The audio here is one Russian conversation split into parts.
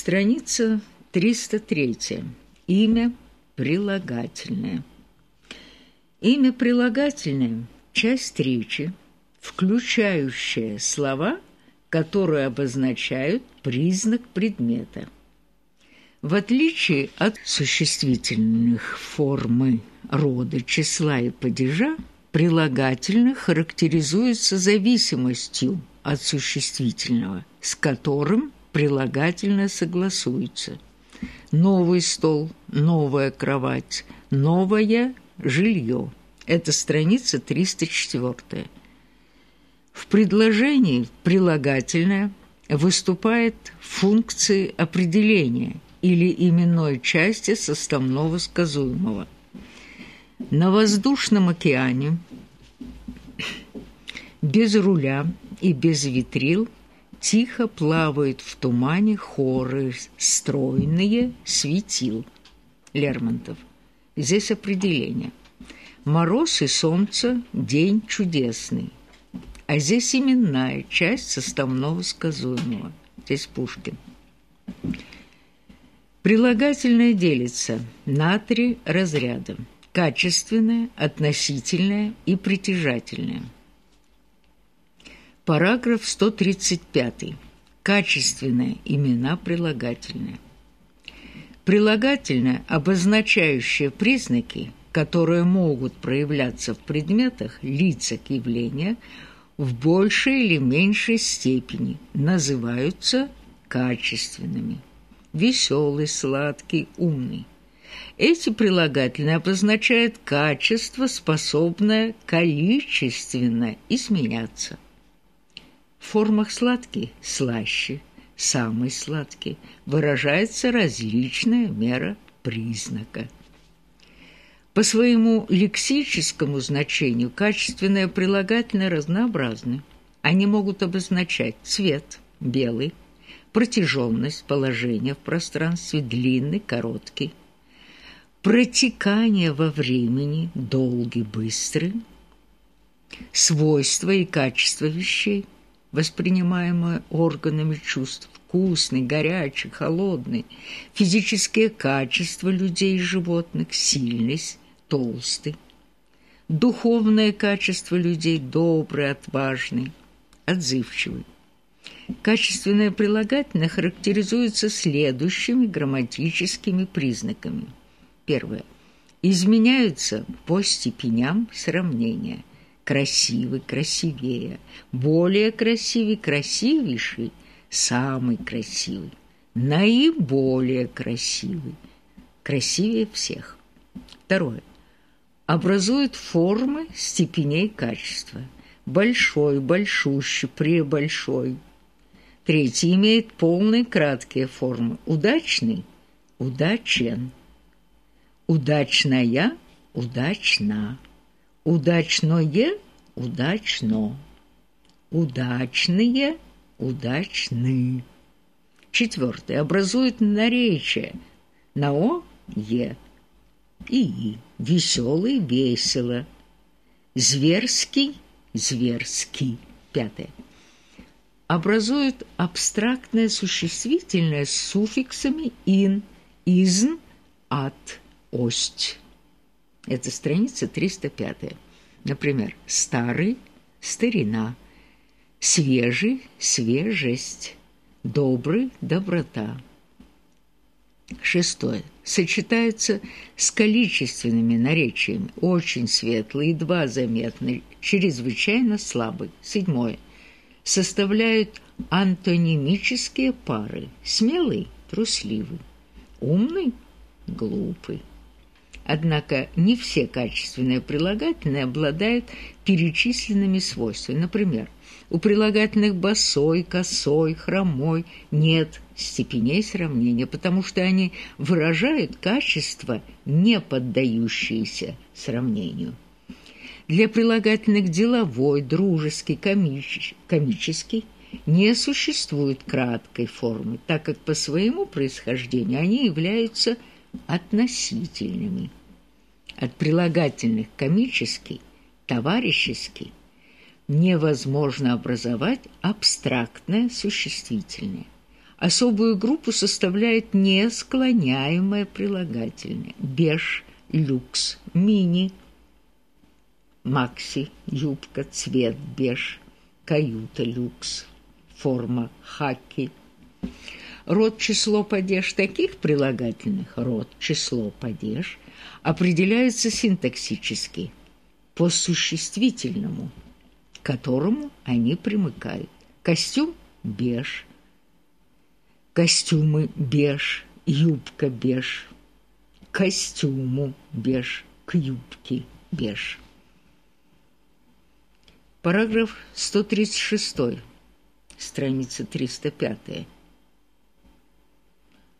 Страница 303. Имя прилагательное. Имя прилагательное – часть речи, включающая слова, которые обозначают признак предмета. В отличие от существительных формы рода, числа и падежа, прилагательное характеризуется зависимостью от существительного, с которым прилагательное согласуется. Новый стол, новая кровать, новое жилье. Это страница 304. В предложении прилагательное выступает функции определения или именной части составного сказуемого. На воздушном океане без руля и без витрил Тихо плавают в тумане хоры стройные светил. Лермонтов. Здесь определение. Мороз и солнце – день чудесный. А здесь именная часть составного сказуемого. Здесь Пушкин. Прилагательное делится на три разряда – качественное, относительное и притяжательное – Параграф 135. Качественные имена прилагательные. Прилагательное, обозначающее признаки, которые могут проявляться в предметах, лицах явления, в большей или меньшей степени называются качественными. Веселый, сладкий, умный. Эти прилагательные обозначают качество, способное количественно изменяться. В формах сладкий – слаще, самый сладкий – выражается различная мера признака. По своему лексическому значению качественные прилагательные разнообразны. Они могут обозначать цвет – белый, протяженность положения в пространстве – длинный, короткий, протекание во времени – долгий, быстрый, свойства и качество вещей – воспринимаемое органами чувств, вкусный, горячий, холодный, физические качества людей и животных, сильность, толстый, духовное качество людей, добрый, отважный, отзывчивый. Качественное прилагательное характеризуется следующими грамматическими признаками. Первое. Изменяются по степеням сравнения красивый, красивее, более красивый, красивейший, самый красивый, наиболее красивый, красивее всех. Второе. Образует формы степеней качества. Большой, большущий, пребольшой. Третий имеет полные краткие формы. Удачный – удачен. Удачная – удачна Удачное – удачно. Удачные – удачны. Четвертое. Образует наречие на «о» – «е» и «и». Веселый – весело. Зверский – зверский. Пятое. Образует абстрактное существительное с суффиксами «ин», «изн», «от», «ость». Это страница 305. Например, старый – старина, свежий – свежесть, добрый – доброта. Шестое. Сочетается с количественными наречиями. Очень светлый, едва заметный, чрезвычайно слабый. Седьмое. Составляют антонимические пары. Смелый – трусливый, умный – глупый. Однако не все качественные прилагательные обладают перечисленными свойствами. Например, у прилагательных «босой», «косой», «хромой» нет степеней сравнения, потому что они выражают качества, не поддающиеся сравнению. Для прилагательных «деловой», «дружеский», комич, «комический» не существует краткой формы, так как по своему происхождению они являются относительными от прилагательных комический, товарищеский, невозможно образовать абстрактное существительное. Особую группу составляет несклоняемое прилагательное. Беж, люкс, мини, макси, юбка, цвет, беж, каюта, люкс, форма, хаки. Род, число, падеж таких прилагательных, род, число, падеж, определяется синтаксически по существительному, к которому они примыкают. Костюм – беж, костюмы – беж, юбка – беж, костюму – беж, к юбке – беж. Параграф 136, страница 305.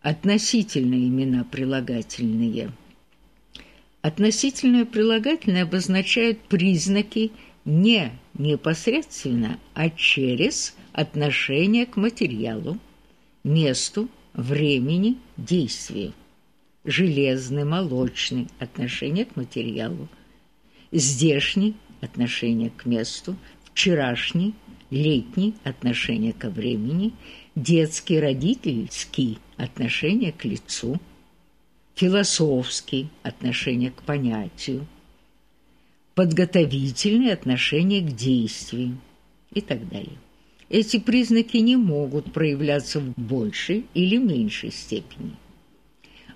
Относительные имена прилагательные. Относительное прилагательное обозначают признаки не непосредственно, а через отношение к материалу, месту, времени, действию. Железный, молочный – отношение к материалу. Здешний – отношение к месту. Вчерашний, летний – отношение ко времени. Детский, родительский – отношение к лицу. Философский – отношение к понятию подготовительные отношения к действию и так далее. Эти признаки не могут проявляться в большей или меньшей степени.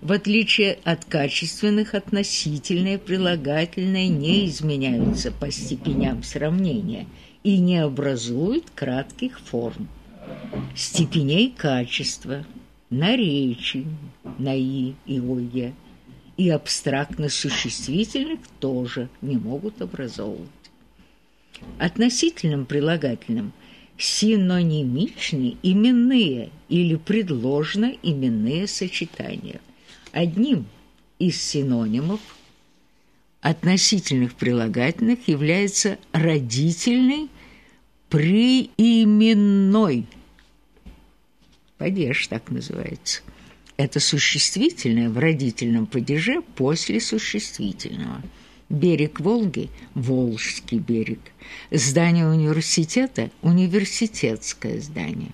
В отличие от качественных, относительные прилагательные не изменяются по степеням сравнения и не образуют кратких форм. Степеней качества, наречий, на «и» и «ое», и абстрактно-существительных тоже не могут образовывать. Относительным прилагательным синонимичны именные или предложно-именные сочетания. Одним из синонимов относительных прилагательных является родительный приименной. Падеж так называется – это существительное в родительном падеже после существительного. Берег Волги – Волжский берег. Здание университета – университетское здание.